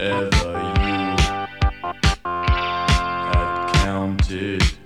ever you had counted.